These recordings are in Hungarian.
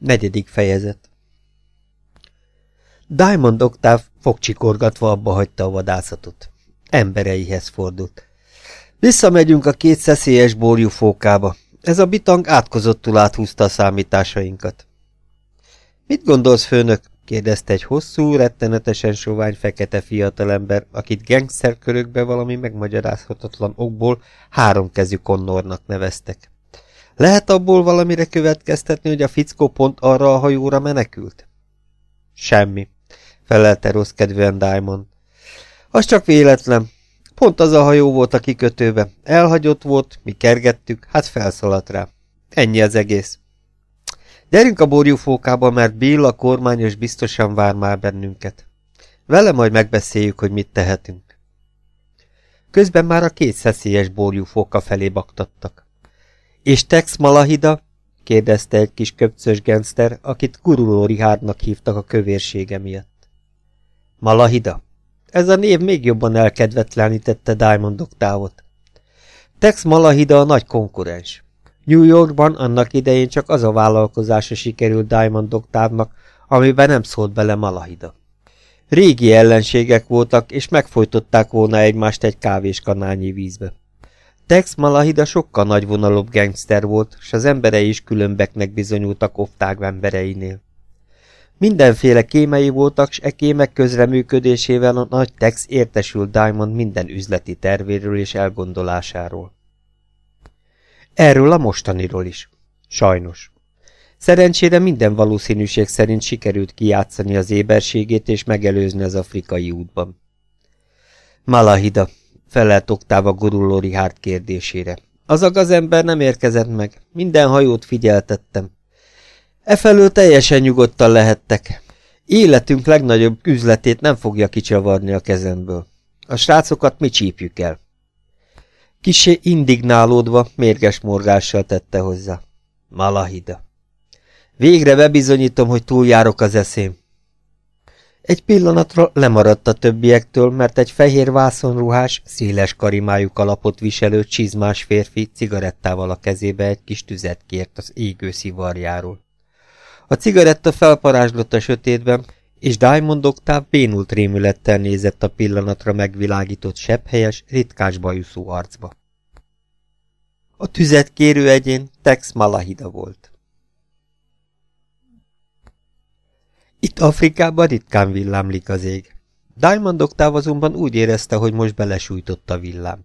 Negyedik fejezet Diamond Octave fogcsikorgatva abba hagyta a vadászatot. Embereihez fordult. Visszamegyünk a két szeszélyes borjú fókába. Ez a bitang átkozottul áthúzta a számításainkat. Mit gondolsz, főnök? kérdezte egy hosszú, rettenetesen sovány fekete fiatalember, akit gangsterkörökbe valami megmagyarázhatatlan okból háromkezű konnornak neveztek. Lehet abból valamire következtetni, hogy a fickó pont arra a hajóra menekült? Semmi, felelte rossz kedvűen Diamond. Az csak véletlen. Pont az a hajó volt a kikötőbe. Elhagyott volt, mi kergettük, hát felszaladt rá. Ennyi az egész. Gyerünk a borjúfókába, mert Bill a kormányos biztosan vár már bennünket. Vele majd megbeszéljük, hogy mit tehetünk. Közben már a két szeszélyes borjúfóka felé baktattak. És Tex Malahida? kérdezte egy kis köpcös genszter, akit Guruló Rihárnak hívtak a kövérsége miatt. Malahida? Ez a név még jobban elkedvetlenítette Diamond Octávot. Tex Malahida a nagy konkurens. New Yorkban annak idején csak az a vállalkozása sikerült Diamond Octávnak, amiben nem szólt bele Malahida. Régi ellenségek voltak, és megfojtották volna egymást egy kávéskanálnyi vízbe. Tex Malahida sokkal nagyvonalúbb gangster volt, s az emberei is különbeknek bizonyultak oftág embereinél. Mindenféle kémei voltak, s e kémek közreműködésével a nagy Tex értesült Diamond minden üzleti tervéről és elgondolásáról. Erről a mostaniról is. Sajnos. Szerencsére minden valószínűség szerint sikerült kijátszani az éberségét és megelőzni az afrikai útban. Malahida, felelt oktáva guruló Richard kérdésére. Az a gazember nem érkezett meg. Minden hajót figyeltettem. Efelől teljesen nyugodtan lehettek. Életünk legnagyobb üzletét nem fogja kicsavarni a kezemből. A srácokat mi csípjük el. Kisé indignálódva, mérges morgással tette hozzá. Malahida. Végre bebizonyítom, hogy túljárok az eszém. Egy pillanatra lemaradt a többiektől, mert egy fehér vászonruhás, széles karimájú kalapot viselő csizmás férfi cigarettával a kezébe egy kis tüzet kért az égő szivarjáról. A cigaretta felparázslott a sötétben, és Diamond Octave bénult rémülettel nézett a pillanatra megvilágított sepphelyes, ritkás bajuszú arcba. A tüzet kérő egyén Tex Malahida volt. Itt Afrikában ritkán villámlik az ég. Diamond Octave azonban úgy érezte, hogy most belesújtott a villám.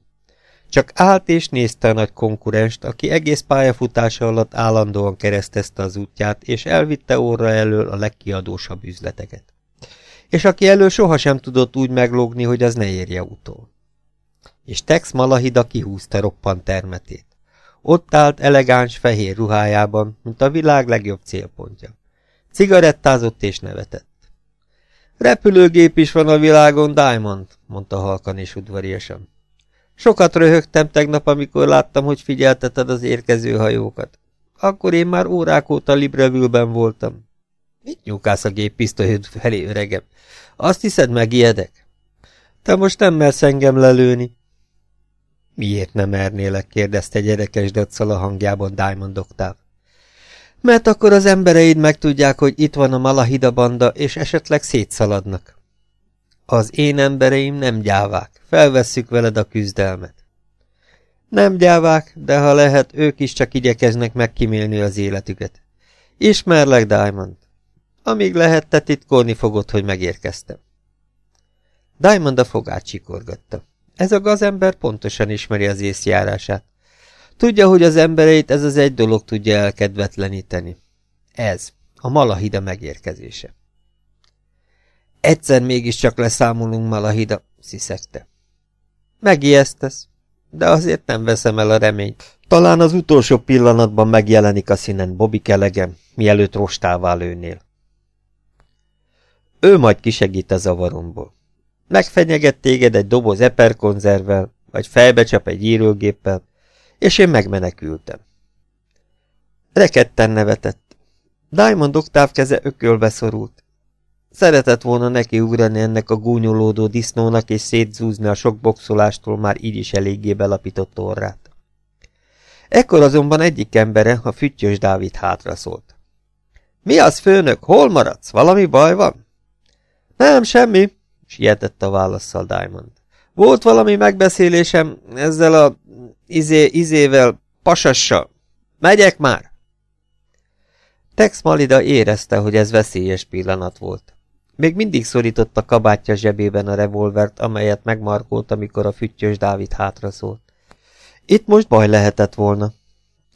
Csak állt és nézte a nagy konkurenst, aki egész pályafutása alatt állandóan keresztezte az útját, és elvitte orra elől a legkiadósabb üzleteket. És aki elől sohasem tudott úgy meglógni, hogy az ne érje utol. És Tex Malahida kihúzta roppant termetét. Ott állt elegáns fehér ruhájában, mint a világ legjobb célpontja. Cigarettázott és nevetett. Repülőgép is van a világon, Diamond, mondta halkan és udvariasan. Sokat röhögtem tegnap, amikor láttam, hogy figyelteted az érkező hajókat. Akkor én már órák óta Libreville-ben voltam. Mit nyúkálsz a gép pisztolyod felé, öregem? Azt hiszed, megijedek? Te most nem mersz engem lelőni. Miért nem mernélek? kérdezte gyerekes daccal a hangjában Diamond Octave. Mert akkor az embereid megtudják, hogy itt van a Malahida banda, és esetleg szétszaladnak. Az én embereim nem gyávák, felvesszük veled a küzdelmet. Nem gyávák, de ha lehet, ők is csak igyekeznek megkimélni az életüket. Ismerlek, Diamond. Amíg lehet, te titkolni fogod, hogy megérkeztem. Diamond a fogát csikorgatta. Ez a gazember pontosan ismeri az észjárását. Tudja, hogy az embereit ez az egy dolog tudja elkedvetleníteni. Ez, a Malahida megérkezése. Egyszer mégiscsak leszámolunk Malahida, sziszegte. Megijesztesz, de azért nem veszem el a reményt. Talán az utolsó pillanatban megjelenik a színen Bobby kelegem, mielőtt rostává lőnél. Ő majd kisegít a zavaromból. Megfenyeget téged egy doboz eperkonzervvel, vagy felbecsap egy írógéppel, és én megmenekültem. Rekedten nevetett. Diamond oktáv keze ökölbe szorult. Szeretett volna neki ugrani ennek a gúnyolódó disznónak és szétzúzni a sok boxolástól már így is eléggé belapított orrát. Ekkor azonban egyik embere, a füttyös Dávid hátra szólt. Mi az, főnök? Hol maradsz? Valami baj van? Nem, semmi, sietett a válaszsal Diamond. Volt valami megbeszélésem ezzel a izé, izével, pasassal. Megyek már! Tex Malida érezte, hogy ez veszélyes pillanat volt. Még mindig szorította kabátja zsebében a revolvert, amelyet megmarkolt, amikor a füttyös Dávid hátra szólt. Itt most baj lehetett volna.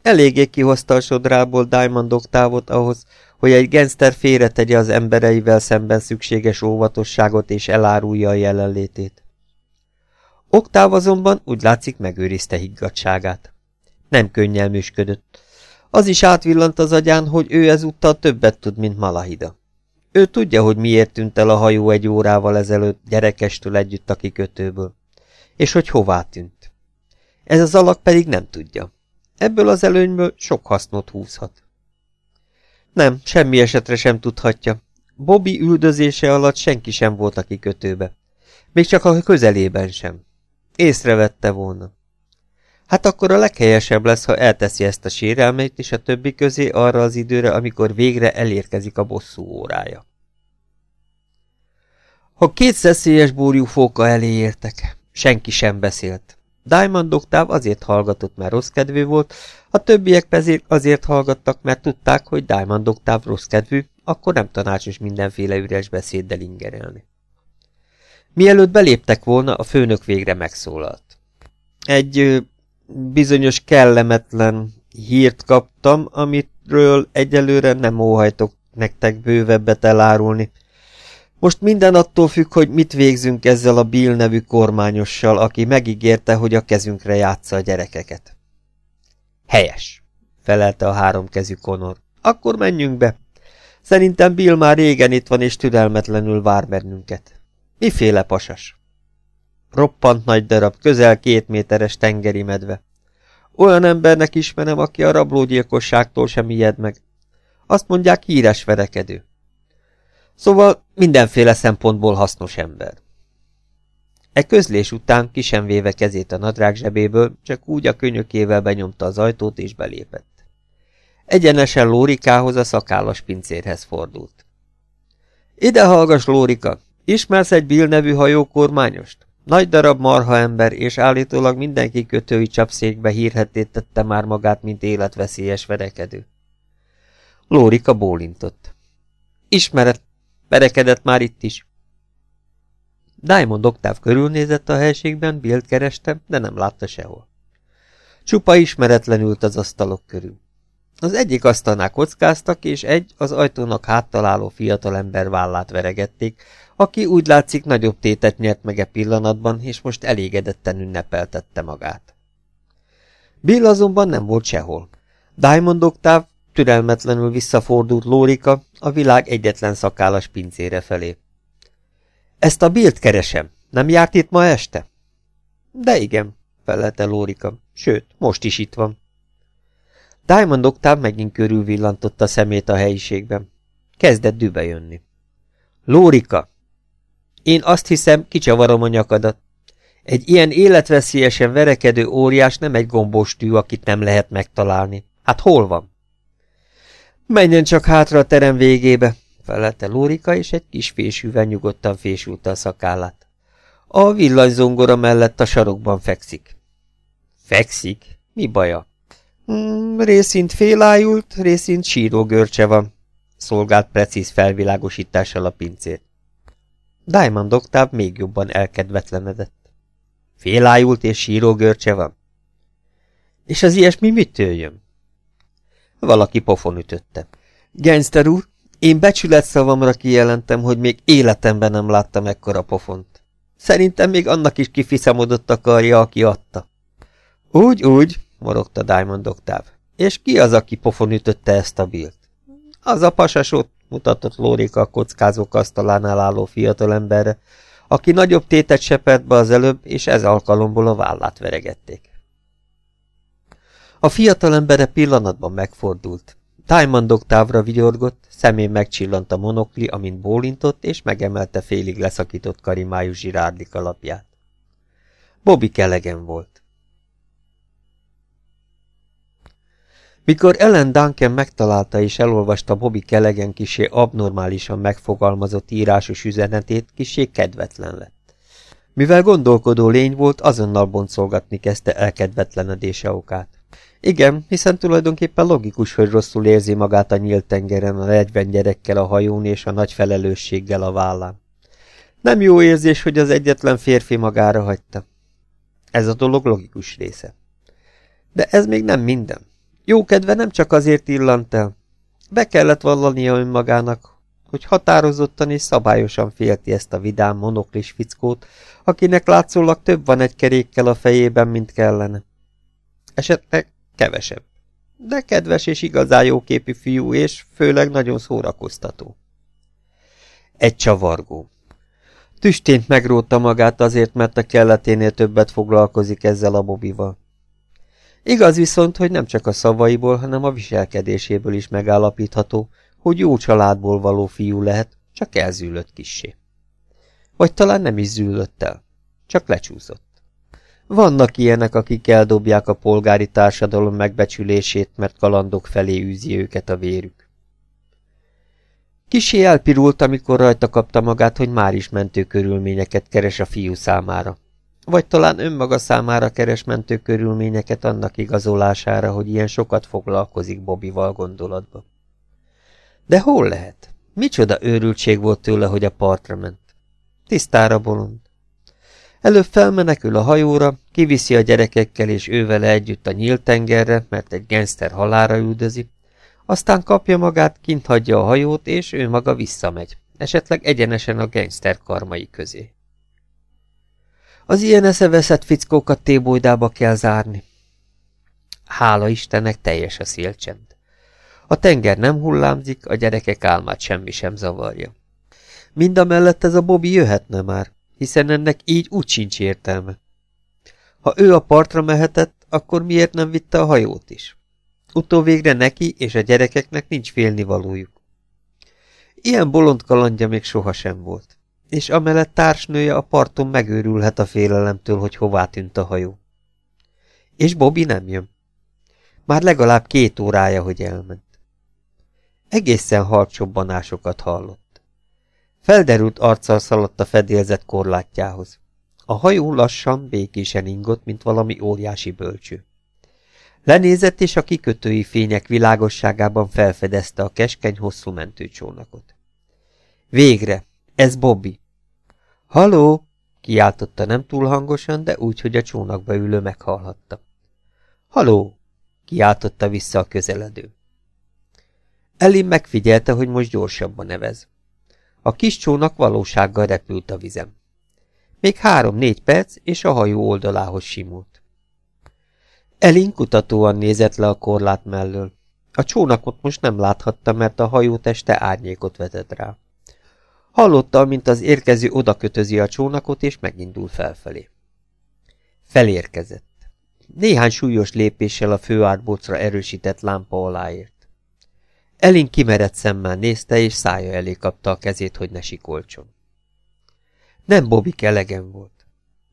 Eléggé kihozta a sodrából Diamond oktávot ahhoz, hogy egy genszter félretegye az embereivel szemben szükséges óvatosságot és elárulja a jelenlétét. Oktáv azonban úgy látszik megőrizte higgadságát. Nem könnyelműsködött. Az is átvillant az agyán, hogy ő ezúttal többet tud, mint Malahida. Ő tudja, hogy miért tűnt el a hajó egy órával ezelőtt gyerekestől együtt a kikötőből, és hogy hová tűnt. Ez az alak pedig nem tudja. Ebből az előnyből sok hasznot húzhat. Nem, semmi esetre sem tudhatja. Bobby üldözése alatt senki sem volt a kikötőbe. Még csak a közelében sem. Észrevette volna. Hát akkor a leghelyesebb lesz, ha elteszi ezt a sérelmét és a többi közé arra az időre, amikor végre elérkezik a bosszú órája. Ha két szeszélyes búrjú fóka elé értek, senki sem beszélt. Diamond Octave azért hallgatott, mert rossz kedvű volt, a többiek pedig azért hallgattak, mert tudták, hogy Diamond Octave rossz kedvű, akkor nem tanácsos mindenféle üres beszéddel ingerelni. Mielőtt beléptek volna, a főnök végre megszólalt. Egy bizonyos kellemetlen hírt kaptam, amitről egyelőre nem óhajtok nektek bővebbet elárulni. Most minden attól függ, hogy mit végzünk ezzel a Bill nevű kormányossal, aki megígérte, hogy a kezünkre játsza a gyerekeket. Helyes, felelte a háromkezű konor. Akkor menjünk be. Szerintem Bill már régen itt van, és türelmetlenül vár bennünket. Miféle pasas? Roppant nagy darab, közel két méteres tengeri medve. Olyan embernek ismerem, aki a rablógyilkosságtól sem ijed meg. Azt mondják híres verekedő. Szóval mindenféle szempontból hasznos ember. E közlés után kisem véve kezét a nadrág zsebéből, csak úgy a könyökével benyomta az ajtót és belépett. Egyenesen Lórikához a szakállas pincérhez fordult. Ide hallgass, Lórika, ismersz egy Bill nevű hajókormányost? Nagy darab marha ember, és állítólag mindenki kötői csapszékbe hírhetét tette már magát, mint életveszélyes verekedő. Lórika bólintott. Ismeret, verekedett már itt is. Diamond Oktáv körülnézett a helységben, Bill kereste, de nem látta sehol. Csupa ismeretlen ült az asztalok körül. Az egyik asztalnál kockáztak, és egy az ajtónak háttaláló fiatalember vállát veregették, aki úgy látszik nagyobb tétet nyert meg e pillanatban, és most elégedetten ünnepeltette magát. Bill azonban nem volt sehol. Diamond Octave türelmetlenül visszafordult Lórika a világ egyetlen szakállas pincére felé. Ezt a Billt keresem. Nem járt itt ma este? De igen, felelte Lórika. Sőt, most is itt van. Diamond Octave megint körülvillantotta szemét a helyiségben. Kezdett dübe jönni. Lórika, én azt hiszem, kicsavarom a nyakadat. Egy ilyen életveszélyesen verekedő óriás nem egy gombós tű, akit nem lehet megtalálni. Hát hol van? Menjen csak hátra a terem végébe, felelte Lórika, és egy kis fésűvel nyugodtan fésülte a szakállát. A villanyzongora mellett a sarokban fekszik. Fekszik? Mi baja? Hmm, részint félájult, részint síró görcse van, szolgált precíz felvilágosítással a pincét. Diamond Octave még jobban elkedvetlenedett. Félájult és síró görcse van? És az ilyesmi mitől jön? Valaki pofon ütötte. Gangster úr, én becsület szavamra kijelentem, hogy még életemben nem láttam ekkora pofont. Szerintem még annak is kifiszamodott a karja, aki adta. Úgy, úgy, morogta Diamond Octave. És ki az, aki pofon ütötte ezt a bilt? Az a pasasot, mutatott Lórika a kockázók asztalánál álló fiatalemberre, aki nagyobb tétet sepert be az előbb, és ez alkalomból a vállát veregették. A fiatalembere pillanatban megfordult. Diamond oktávra vigyorgott, szemén megcsillant a monokli, amint bólintott, és megemelte félig leszakított karimájú zsirárdi kalapját. Bobby kelegen volt. Mikor Ellen Duncan megtalálta és elolvasta Bobby Kelegen kisé abnormálisan megfogalmazott írásos üzenetét, kisé kedvetlen lett. Mivel gondolkodó lény volt, azonnal boncolgatni kezdte elkedvetlenedése okát. Igen, hiszen tulajdonképpen logikus, hogy rosszul érzi magát a nyílt tengeren a 40 gyerekkel a hajón és a nagy felelősséggel a vállán. Nem jó érzés, hogy az egyetlen férfi magára hagyta. Ez a dolog logikus része. De ez még nem minden. Jó kedve nem csak azért illant el. Be kellett vallania önmagának, hogy határozottan és szabályosan félti ezt a vidám monoklis fickót, akinek látszólag több van egy kerékkel a fejében, mint kellene. Esetleg kevesebb. De kedves és igazán jóképű fiú, és főleg nagyon szórakoztató. Egy csavargó. Tüstént megrótta magát azért, mert a kelleténél többet foglalkozik ezzel a bobival. Igaz viszont, hogy nem csak a szavaiból, hanem a viselkedéséből is megállapítható, hogy jó családból való fiú lehet, csak elzűlött kissé. Vagy talán nem is zűlött el, csak lecsúszott. Vannak ilyenek, akik eldobják a polgári társadalom megbecsülését, mert kalandok felé űzi őket a vérük. Kisé elpirult, amikor rajta kapta magát, hogy már is mentő körülményeket keres a fiú számára. Vagy talán önmaga számára keres mentő körülményeket annak igazolására, hogy ilyen sokat foglalkozik Bobival gondolatba. De hol lehet? Micsoda őrültség volt tőle, hogy a partra ment. Tisztára bolond. Előbb felmenekül a hajóra, kiviszi a gyerekekkel és ővele együtt a nyílt tengerre, mert egy genszter halára üldözi, aztán kapja magát, kint hagyja a hajót, és ő maga visszamegy, esetleg egyenesen a gangster karmai közé. Az ilyen eszeveszett fickókat tébolydába kell zárni. Hála Istennek teljes a szélcsend. A tenger nem hullámzik, a gyerekek álmát semmi sem zavarja. Mind a mellett ez a Bobby jöhetne már, hiszen ennek így úgy sincs értelme. Ha ő a partra mehetett, akkor miért nem vitte a hajót is? Utóvégre neki és a gyerekeknek nincs félnivalójuk. Ilyen bolond kalandja még sohasem volt, és amellett társnője a parton megőrülhet a félelemtől, hogy hová tűnt a hajó. És Bobby nem jön. Már legalább két órája, hogy elment. Egészen halkcsobbanásokat hallott. Felderült arccal szaladt a fedélzet korlátjához. A hajó lassan, békésen ingott, mint valami óriási bölcső. Lenézett, és a kikötői fények világosságában felfedezte a keskeny, hosszú mentőcsónakot. Végre! Ez Bobby! Haló! kiáltotta nem túl hangosan, de úgy, hogy a csónakba ülő meghallhatta. Haló! kiáltotta vissza a közeledő. Elin megfigyelte, hogy most gyorsabban nevez. A kis csónak valósággal repült a vizem. Még három-négy perc, és a hajó oldalához simult. Elin kutatóan nézett le a korlát mellől. A csónakot most nem láthatta, mert a hajó teste árnyékot vetett rá. Hallotta, mint az érkező odakötözi a csónakot, és megindul felfelé. Felérkezett. Néhány súlyos lépéssel a főárbócra erősített lámpa aláért. Elin kimerett szemmel nézte, és szája elé kapta a kezét, hogy ne sikolcson. Nem Bobik elegem volt.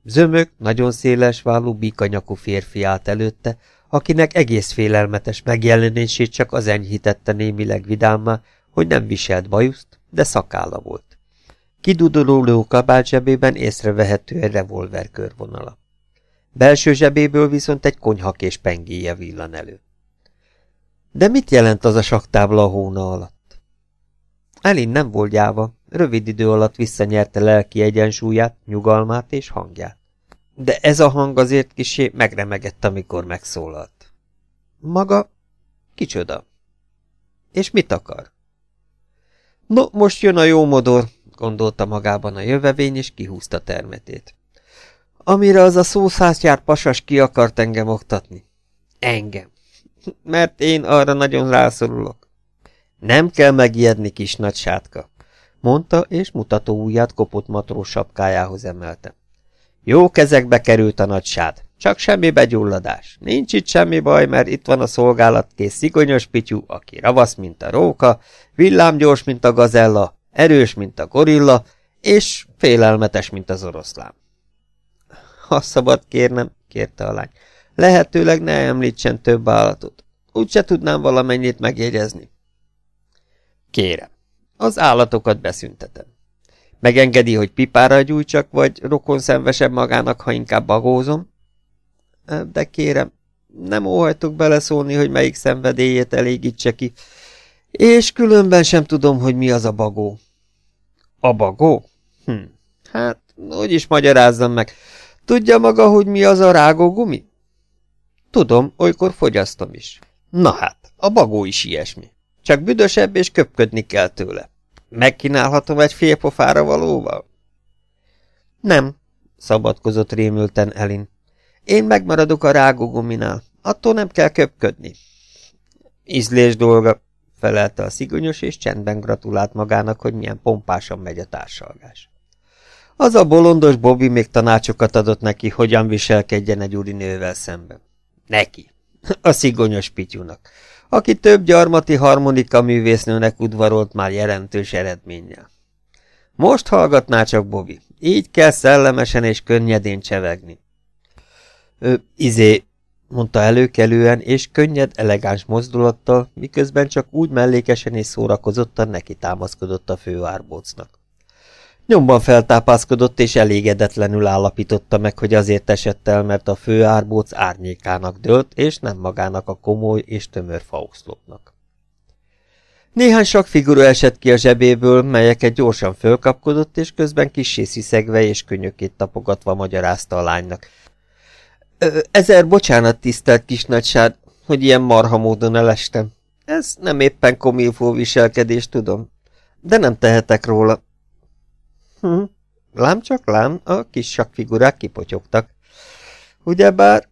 Zömök, nagyon széles vállú, bikanyakú férfi állt előtte, akinek egész félelmetes megjelenését csak az enyhítette némileg vidámmá, hogy nem viselt bajuszt, de szakálla volt. Kidudoló kabát zsebében észrevehető egy revolver körvonala. Belső zsebéből viszont egy konyhakés pengéje villan elő. De mit jelent az a saktábla a hóna alatt? Elin nem volt gyáva, rövid idő alatt visszanyerte lelki egyensúlyát, nyugalmát és hangját. De ez a hang azért kisé megremegett, amikor megszólalt. Maga? Kicsoda? És mit akar? No, most jön a jó modor, gondolta magában a jövevény, és kihúzta termetét. Amire az a szószászjár pasas ki akart engem oktatni. Engem mert én arra nagyon rászorulok. Nem kell megijedni, kis nagy sátka, mondta, és mutató ujját kopott matrós sapkájához emelte. Jó kezekbe került a nagy sád, csak semmi begyulladás. Nincs itt semmi baj, mert itt van a szolgálatkész szigonyos pityú, aki ravasz, mint a róka, villámgyors, mint a gazella, erős, mint a gorilla, és félelmetes, mint az oroszlán. Ha szabad kérnem, kérte a lány, lehetőleg ne említsen több állatot. úgyse tudnám valamennyit megjegyezni. Kérem, az állatokat beszüntetem. Megengedi, hogy pipára gyújtsak, vagy rokon szenvesebb magának, ha inkább bagózom? De kérem, nem óhajtok beleszólni, hogy melyik szenvedélyét elégítse ki, és különben sem tudom, hogy mi az a bagó. A bagó? Hm. Hát, hogy is magyarázzam meg. Tudja maga, hogy mi az a rágógumi? Tudom, olykor fogyasztom is. Na hát, a bagó is ilyesmi. Csak büdösebb és köpködni kell tőle. Megkínálhatom egy fél pofára valóval? Nem, szabadkozott rémülten Elin. Én megmaradok a rágóguminál. Attól nem kell köpködni. Ízlés dolga, felelte a szigonyos, és csendben gratulált magának, hogy milyen pompásan megy a társalgás. Az a bolondos Bobby még tanácsokat adott neki, hogyan viselkedjen egy úrinővel szemben. Neki, a szigonyos pityúnak, aki több gyarmati harmonika művésznőnek udvarolt már jelentős eredménnyel. Most hallgatná csak Bobby, így kell szellemesen és könnyedén csevegni. Ő, izé, mondta előkelően, és könnyed, elegáns mozdulattal, miközben csak úgy mellékesen és szórakozottan neki támaszkodott a főárbócnak. Nyomban feltápászkodott, és elégedetlenül állapította meg, hogy azért esett el, mert a főárbóc árnyékának dőlt, és nem magának a komoly és tömör fauxlopnak. Néhány sok figura esett ki a zsebéből, melyeket gyorsan fölkapkodott, és közben kissé sziszegve és könyökét tapogatva magyarázta a lánynak, Ezer bocsánat, tisztelt kisnagysár, hogy ilyen marha módon elestem. Ez nem éppen komilfó viselkedés, tudom, de nem tehetek róla. Hm, lám csak lám, a kis sakfigurák kipotyogtak. Ugyebár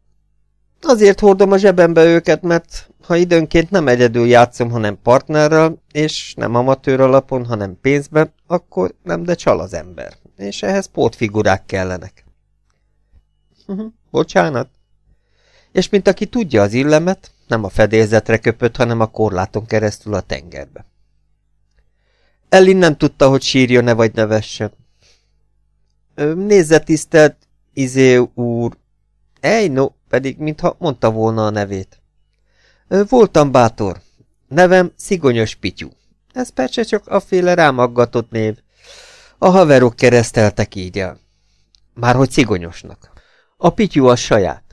azért hordom a zsebembe őket, mert ha időnként nem egyedül játszom, hanem partnerrel, és nem amatőr alapon, hanem pénzbe, akkor nem, de csal az ember, és ehhez pótfigurák kellenek. Bocsánat. És mint aki tudja az illemet, nem a fedélzetre köpött, hanem a korláton keresztül a tengerbe. Ellin nem tudta, hogy sírjon-e vagy nevessen. Nézze, tisztelt, Izé úr. Ej, no, pedig mintha mondta volna a nevét. Voltam bátor. Nevem Szigonyos Pityú. Ez persze csak a féle rámaggatott név. A haverok kereszteltek így el. Márhogy Szigonyosnak. A pityú a saját.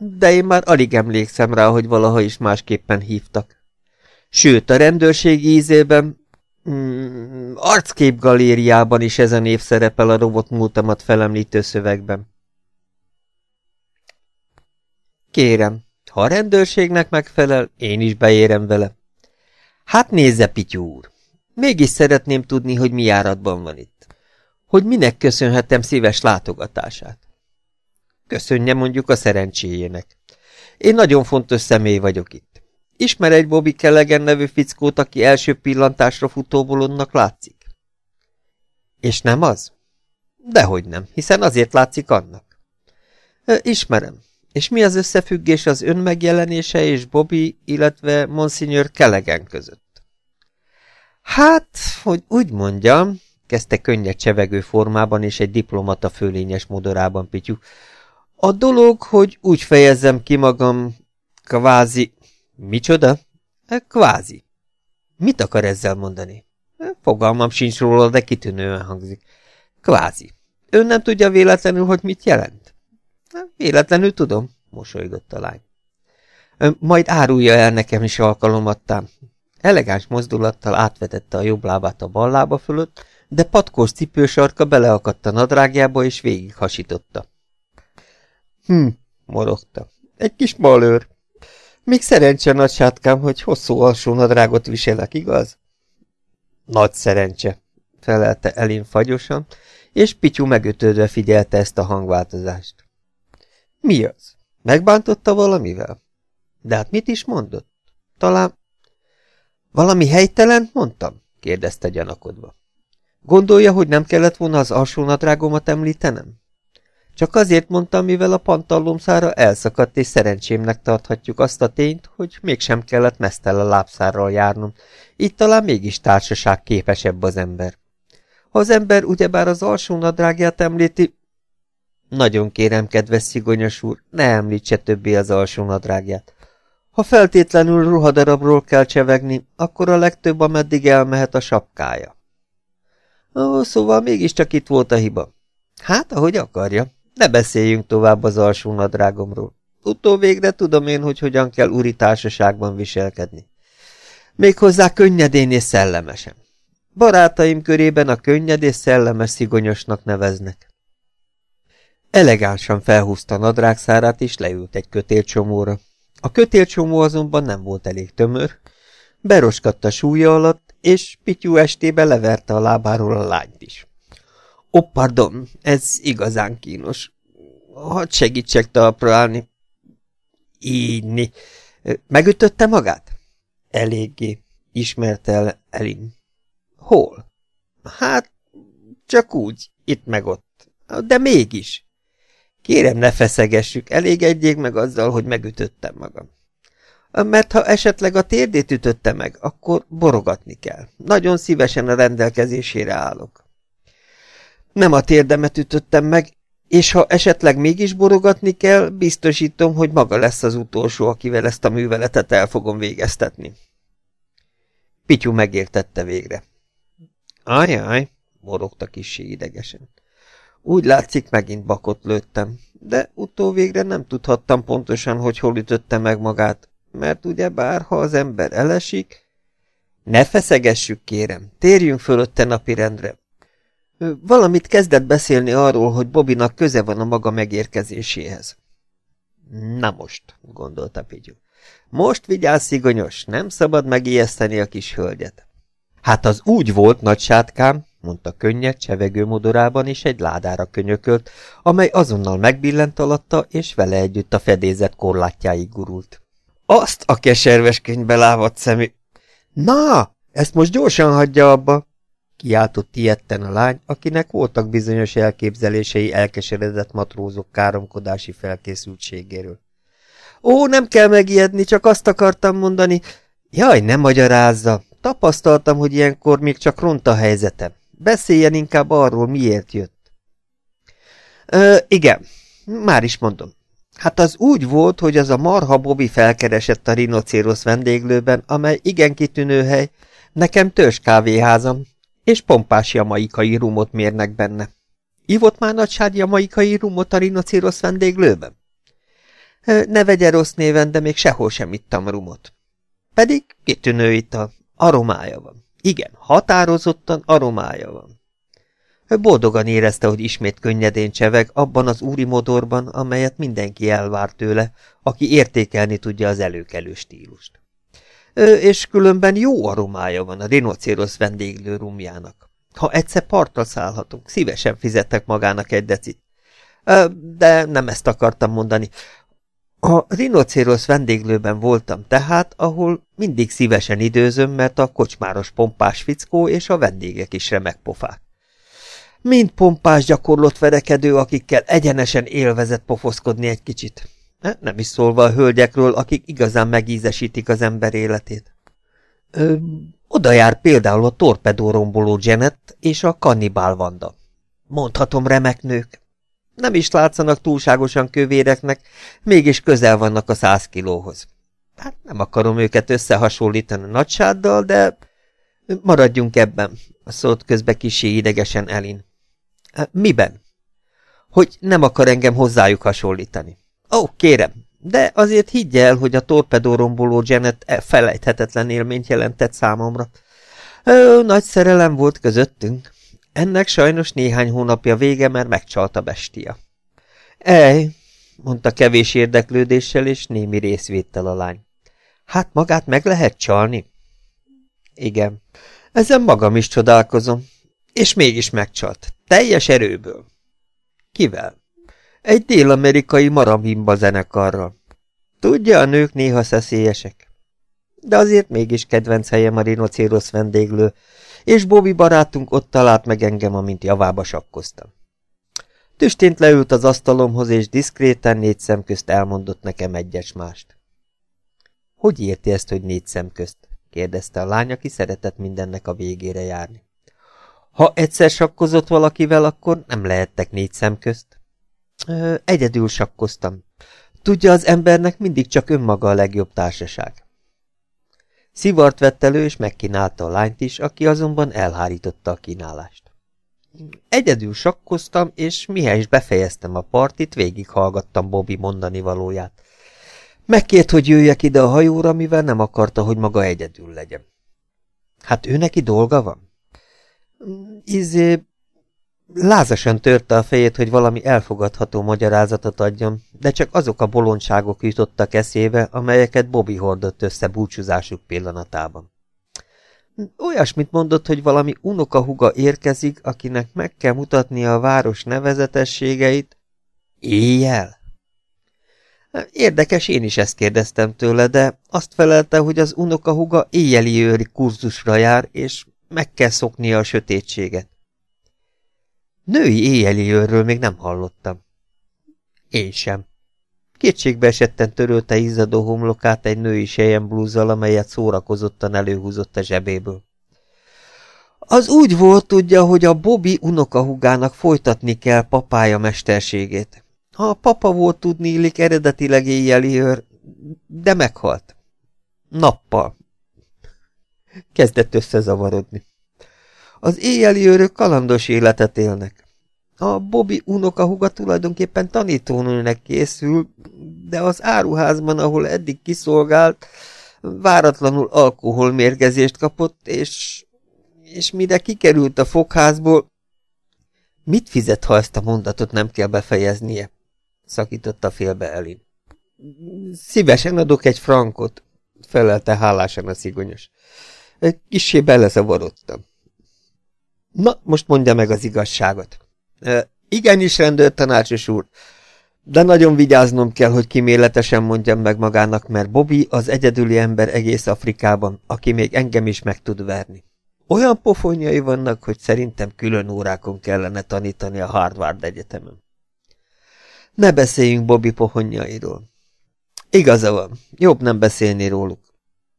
De én már alig emlékszem rá, hogy valaha is másképpen hívtak. Sőt, a rendőrségi ízében, mm, arcképgalériában is ezen név szerepel a robot múltamat felemlítő szövegben. Kérem, ha a rendőrségnek megfelel, én is beérem vele. Hát nézze, Pityú úr, mégis szeretném tudni, hogy mi járatban van itt. Hogy minek köszönhetem szíves látogatását. Köszönje mondjuk a szerencséjének. Én nagyon fontos személy vagyok itt. Ismer egy Bobby Kellegen nevű fickót, aki első pillantásra futóbolonnak látszik? És nem az? Dehogy nem, hiszen azért látszik annak. Ismerem. És mi az összefüggés az ön megjelenése és Bobby, illetve Monsignor Kellegen között? Hát, hogy úgy mondjam, kezdte könnyed csevegő formában és egy diplomata fölényes modorában Pityu, a dolog, hogy úgy fejezzem ki magam, kvázi... Micsoda? Kvázi. Mit akar ezzel mondani? Fogalmam sincs róla, de kitűnően hangzik. Kvázi. Ön nem tudja véletlenül, hogy mit jelent? Véletlenül tudom, mosolygott a lány. Majd árulja el nekem is alkalomattán. Elegáns mozdulattal átvetette a jobb lábát a bal lába fölött, de patkós cipősarka beleakadt a nadrágjába és végighasította. Hm, morogta. Egy kis malőr. Még szerencse, nagy sátkám, hogy hosszú alsó nadrágot viselek, igaz? Nagy szerencse, felelte Elin fagyosan, és Pityú megötődve figyelte ezt a hangváltozást. Mi az? Megbántotta valamivel? De hát mit is mondott? Talán... Valami helytelen mondtam? kérdezte gyanakodva. Gondolja, hogy nem kellett volna az alsó említenem? Csak azért mondtam, mivel a pantallomszára elszakadt, és szerencsémnek tarthatjuk azt a tényt, hogy mégsem kellett mesztel a lábszárral járnom, így talán mégis társaság képesebb az ember. Ha az ember ugyebár az alsó nadrágját említi... Nagyon kérem, kedves szigonyos úr, ne említse többé az alsó nadrágját. Ha feltétlenül ruhadarabról kell csevegni, akkor a legtöbb, ameddig elmehet a sapkája. Ó, szóval mégiscsak itt volt a hiba. Hát, ahogy akarja. Ne beszéljünk tovább az alsó nadrágomról. Utóvégre tudom én, hogy hogyan kell uri társaságban viselkedni. Méghozzá könnyedén és szellemesen. Barátaim körében a könnyed és szellemes szigonyosnak neveznek. Elegánsan felhúzta a nadrágszárát, és leült egy kötélcsomóra. A kötélcsomó azonban nem volt elég tömör, beroskatta súlya alatt, és Pityú estébe leverte a lábáról a lányt is. Ó, pardon, ez igazán kínos. Hadd segítsek talpra állni. Ígyni. Megütötte magát? Eléggé, ismerte el Elin. Hol? Hát, csak úgy, itt meg ott. De mégis. Kérem, ne feszegessük, elégedjék meg azzal, hogy megütöttem magam. Mert ha esetleg a térdét ütötte meg, akkor borogatni kell. Nagyon szívesen a rendelkezésére állok. Nem a térdemet ütöttem meg, és ha esetleg mégis borogatni kell, biztosítom, hogy maga lesz az utolsó, akivel ezt a műveletet el fogom végeztetni. Pityu megértette végre. Ajaj, morogta kissé idegesen. Úgy látszik, megint bakot lőttem, de utóvégre nem tudhattam pontosan, hogy hol ütötte meg magát, mert ugye bár, ha az ember elesik... Ne feszegessük, kérem, térjünk fölötte napirendre. Valamit kezdett beszélni arról, hogy Bobinak köze van a maga megérkezéséhez. Na most, gondolta Pigyu. Most vigyázz, szigonyos, nem szabad megijeszteni a kis hölgyet. Hát az úgy volt, nagy sátkám, mondta könnyed, csevegő modorában, és egy ládára könyökölt, amely azonnal megbillent alatta, és vele együtt a fedézet korlátjáig gurult. Azt a keserves könyvbe lávadt szemű! Na, ezt most gyorsan hagyja abba! Kiáltott ilyetten a lány, akinek voltak bizonyos elképzelései elkeseredett matrózok káromkodási felkészültségéről. Ó, nem kell megijedni, csak azt akartam mondani. Jaj, nem magyarázza. Tapasztaltam, hogy ilyenkor még csak ront a helyzetem. Beszéljen inkább arról, miért jött. Ö, igen, már is mondom. Hát az úgy volt, hogy az a marha Bobby felkeresett a rinocérosz vendéglőben, amely igen kitűnő hely, nekem törzs kávéházam, és pompás jamaikai rumot mérnek benne. Ivott már nagyság jamaikai rumot a rinocérosz vendéglőben? Ne vegye rossz néven, de még sehol sem ittam rumot. Pedig kitűnő ital, aromája van. Igen, határozottan aromája van. Boldogan érezte, hogy ismét könnyedén cseveg abban az úri modorban, amelyet mindenki elvár tőle, aki értékelni tudja az előkelő stílust. És különben jó aromája van a rinocérosz vendéglő rumjának. Ha egyszer partra szállhatunk, szívesen fizettek magának egy decit. De nem ezt akartam mondani. A rinocérosz vendéglőben voltam tehát, ahol mindig szívesen időzöm, mert a kocsmáros pompás fickó és a vendégek is remek pofák. Mind pompás gyakorlott verekedő, akikkel egyenesen élvezett pofoszkodni egy kicsit. Nem is szólva a hölgyekről, akik igazán megízesítik az ember életét. Ö, oda jár például a torpedóromboló Janet és a kannibál Vanda. Mondhatom remek nők. Nem is látszanak túlságosan kövéreknek, mégis közel vannak a száz kilóhoz. Hát nem akarom őket összehasonlítani nagysáddal, de maradjunk ebben, szólt közbe kisé idegesen Elin. Miben? Hogy nem akar engem hozzájuk hasonlítani. Ó, kérem, de azért higgye el, hogy a torpedóromboló Janet e felejthetetlen élményt jelentett számomra. Ó, nagy szerelem volt közöttünk. Ennek sajnos néhány hónapja vége, mert megcsalt a bestia. Ej, mondta kevés érdeklődéssel és némi részvéttel a lány. Hát magát meg lehet csalni? Igen, ezen magam is csodálkozom. És mégis megcsalt. Teljes erőből. Kivel? Egy dél-amerikai marambimba zenekarral. Tudja, a nők néha szeszélyesek. De azért mégis kedvenc helyem a rinocérosz vendéglő, és Bobby barátunk ott talált meg engem, amint javába sakkoztam. Tüstént leült az asztalomhoz, és diszkréten négy szem közt elmondott nekem egyes mást. Hogy érti ezt, hogy négy szem közt? kérdezte a lány, aki szeretett mindennek a végére járni. Ha egyszer sakkozott valakivel, akkor nem lehettek négy szem közt. Egyedül sakkoztam. Tudja, az embernek mindig csak önmaga a legjobb társaság. Szivart vett elő, és megkínálta a lányt is, aki azonban elhárította a kínálást. Egyedül sakkoztam, és mihez is befejeztem a partit, végighallgattam Bobby mondani valóját. Megkért, hogy jöjjek ide a hajóra, mivel nem akarta, hogy maga egyedül legyen. Hát ő neki dolga van? Izé, Lázasan törte a fejét, hogy valami elfogadható magyarázatot adjon, de csak azok a bolondságok jutottak eszébe, amelyeket Bobby hordott össze búcsúzásuk pillanatában. Olyasmit mondott, hogy valami unokahuga érkezik, akinek meg kell mutatnia a város nevezetességeit. Éjjel? Érdekes, én is ezt kérdeztem tőle, de azt felelte, hogy az unokahuga éjjeli őri kurzusra jár, és meg kell szoknia a sötétséget. Női éjjeli őrről még nem hallottam. Én sem. Kétségbe esetten törölte izzadó homlokát egy női sejem blúzzal, amelyet szórakozottan előhúzott a zsebéből. Az úgy volt, tudja, hogy a Bobby unokahugának folytatni kell papája mesterségét. Ha a papa volt tudni illik eredetileg éjjeli őr, de meghalt. Nappal. Kezdett összezavarodni. Az éjjeli őrök kalandos életet élnek. A Bobby unokahuga tulajdonképpen tanítónőnek készül, de az áruházban, ahol eddig kiszolgált, váratlanul alkoholmérgezést kapott, és, és mire kikerült a fogházból... Mit fizet, ha ezt a mondatot nem kell befejeznie? szakította félbe Elin. Szívesen adok egy frankot, felelte hálásan a szigonyos. Kissé belezavarodtam. Na, most mondja meg az igazságot. E, igenis, rendőr tanácsos úr, de nagyon vigyáznom kell, hogy kiméletesen mondjam meg magának, mert Bobby az egyedüli ember egész Afrikában, aki még engem is meg tud verni. Olyan pofonjai vannak, hogy szerintem külön órákon kellene tanítani a Harvard Egyetemen. Ne beszéljünk Bobby pohonjairól. Igaza van, jobb nem beszélni róluk.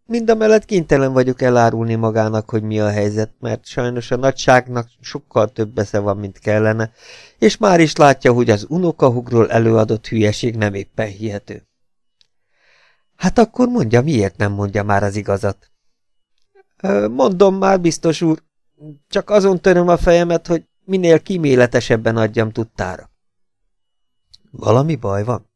Mindamellett kénytelen vagyok elárulni magának, hogy mi a helyzet, mert sajnos a nagyságnak sokkal több esze van, mint kellene, és már is látja, hogy az unokahugról előadott hülyeség nem éppen hihető. Hát akkor mondja, miért nem mondja már az igazat? Mondom már, biztos úr, csak azon töröm a fejemet, hogy minél kíméletesebben adjam tudtára. Valami baj van?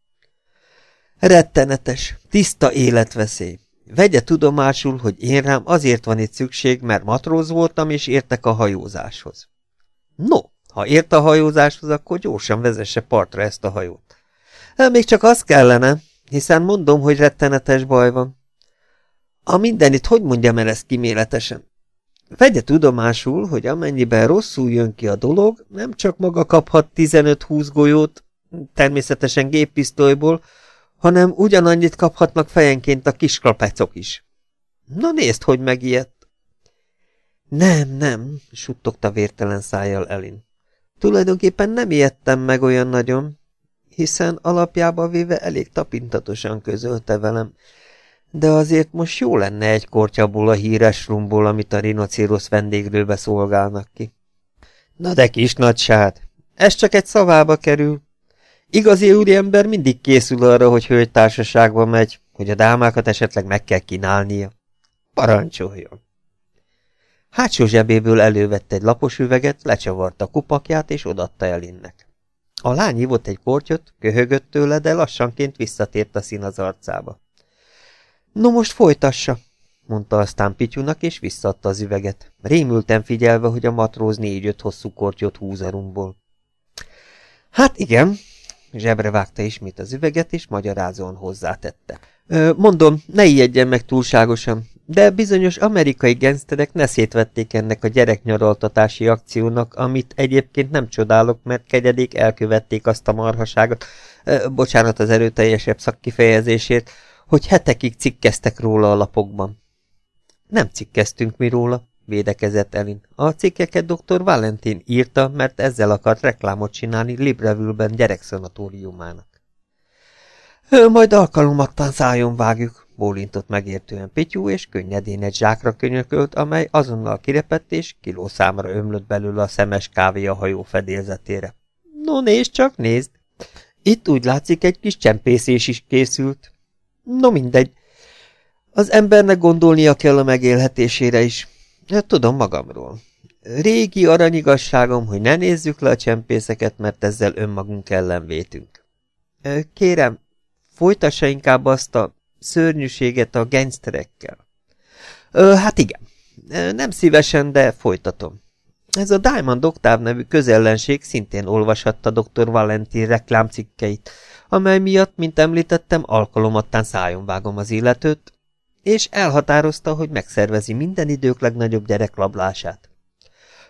Rettenetes, tiszta életveszély. Vegye tudomásul, hogy én rám azért van itt szükség, mert matróz voltam, és értek a hajózáshoz. No, ha ért a hajózáshoz, akkor gyorsan vezesse partra ezt a hajót. Még csak az kellene, hiszen mondom, hogy rettenetes baj van. A mindenit hogy mondjam el ezt kiméletesen? Vegye tudomásul, hogy amennyiben rosszul jön ki a dolog, nem csak maga kaphat 15-20 golyót, természetesen géppisztolyból, hanem ugyanannyit kaphatnak fejenként a kis klapecok is. Na nézd, hogy megijedt. Nem, nem, suttogta vértelen szájjal Elin. Tulajdonképpen nem ijedtem meg olyan nagyon, hiszen alapjába véve elég tapintatosan közölte velem, de azért most jó lenne egy kortyából a híres rumból, amit a rinocérosz vendéglőbe szolgálnak ki. Na de kis nagysád, ez csak egy szavába kerül, Igazi úriember mindig készül arra, hogy hölgytársaságba megy, hogy a dámákat esetleg meg kell kínálnia. Parancsoljon! Hátsó zsebéből elővette egy lapos üveget, lecsavarta kupakját, és odatta Elinnek. A lány hívott egy kortyot, köhögött tőle, de lassanként visszatért a szín az arcába. No most folytassa, mondta aztán Pityunak, és visszaadta az üveget, rémülten figyelve, hogy a matróz négy-öt hosszú kortyot húz a rumból. Hát igen, Zsebre vágta ismét az üveget, és magyarázóan hozzátette. Mondom, ne ijedjen meg túlságosan, de bizonyos amerikai gengszterek ne szétvették ennek a gyereknyaraltatási akciónak, amit egyébként nem csodálok, mert kegyedék elkövették azt a marhaságot, bocsánat az erőteljesebb szakkifejezésért, hogy hetekig cikkeztek róla a lapokban. Nem cikkeztünk mi róla, védekezett Elin. A cikkeket dr. Valentin írta, mert ezzel akart reklámot csinálni Libreville-ben gyerekszanatóriumának. Majd alkalomaktán szájon vágjuk, bólintott megértően Pityú, és könnyedén egy zsákra könyökölt, amely azonnal kirepett, és kilószámra ömlött belőle a szemes kávé a hajó fedélzetére. No, nézd csak, nézd! Itt úgy látszik, egy kis csempészés is készült. No mindegy. Az embernek gondolnia kell a megélhetésére is. Tudom magamról. Régi aranyigasságom, hogy ne nézzük le a csempészeket, mert ezzel önmagunk ellen vétünk. Kérem, folytassa inkább azt a szörnyűséget a gangsterekkel. Hát igen, nem szívesen, de folytatom. Ez a Diamond Octave nevű közellenség szintén olvashatta dr. Valentin reklámcikkeit, amely miatt, mint említettem, alkalomattán szájon vágom az illetőt, és elhatározta, hogy megszervezi minden idők legnagyobb gyereklablását.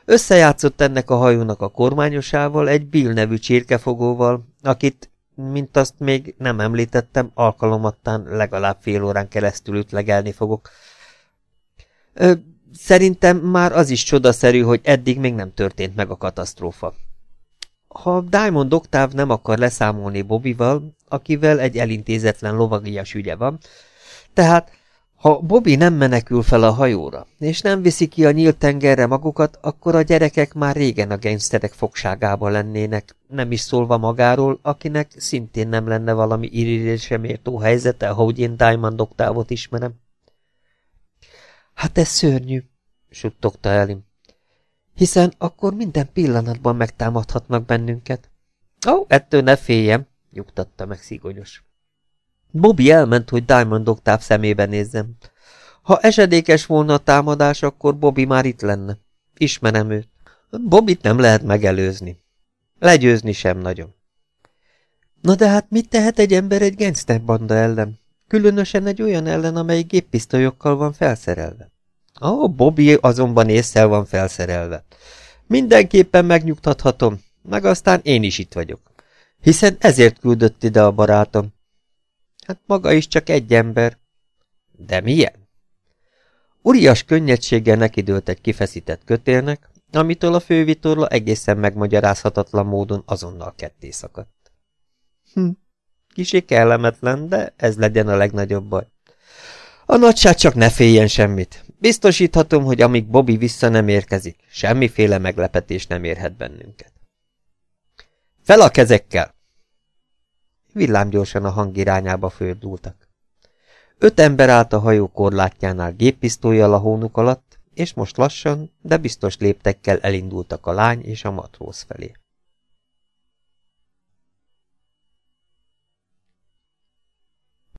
Összejátszott ennek a hajónak a kormányosával, egy Bill nevű csirkefogóval, akit, mint azt még nem említettem, alkalomattán legalább fél órán keresztül ütlegelni fogok. Ö, szerintem már az is csodaszerű, hogy eddig még nem történt meg a katasztrófa. Ha Diamond Octave nem akar leszámolni Bobbyval, akivel egy elintézetlen lovagias ügye van, tehát ha Bobby nem menekül fel a hajóra, és nem viszi ki a nyílt tengerre magukat, akkor a gyerekek már régen a gangsterek fogságában lennének, nem is szólva magáról, akinek szintén nem lenne valami irigylésre méltó helyzete, ahogy én Diamond Octávot ismerem. Hát ez szörnyű, suttogta Elim. Hiszen akkor minden pillanatban megtámadhatnak bennünket. Ó, ettől ne féljem, nyugtatta meg szigonyos. Bobby elment, hogy Diamond Octave szemébe nézzem. Ha esedékes volna a támadás, akkor Bobby már itt lenne. Ismerem őt. Bobbyt nem lehet megelőzni. Legyőzni sem nagyon. Na de hát mit tehet egy ember egy gangsterbanda ellen? Különösen egy olyan ellen, amely géppisztolyokkal van felszerelve. Ó, oh, Bobby azonban észszel van felszerelve. Mindenképpen megnyugtathatom, meg aztán én is itt vagyok. Hiszen ezért küldött ide a barátom. Hát maga is csak egy ember. De milyen? Urias könnyedséggel nekidőlt egy kifeszített kötélnek, amitől a fővitorla egészen megmagyarázhatatlan módon azonnal ketté szakadt. Hm, kisé kellemetlen, de ez legyen a legnagyobb baj. A nagyság csak ne féljen semmit. Biztosíthatom, hogy amíg Bobby vissza nem érkezik, semmiféle meglepetés nem érhet bennünket. Fel a kezekkel! Villámgyorsan a hang irányába fordultak. Öt ember állt a hajó korlátjánál géppisztolyjal a hónuk alatt, és most lassan, de biztos léptekkel elindultak a lány és a matróz felé.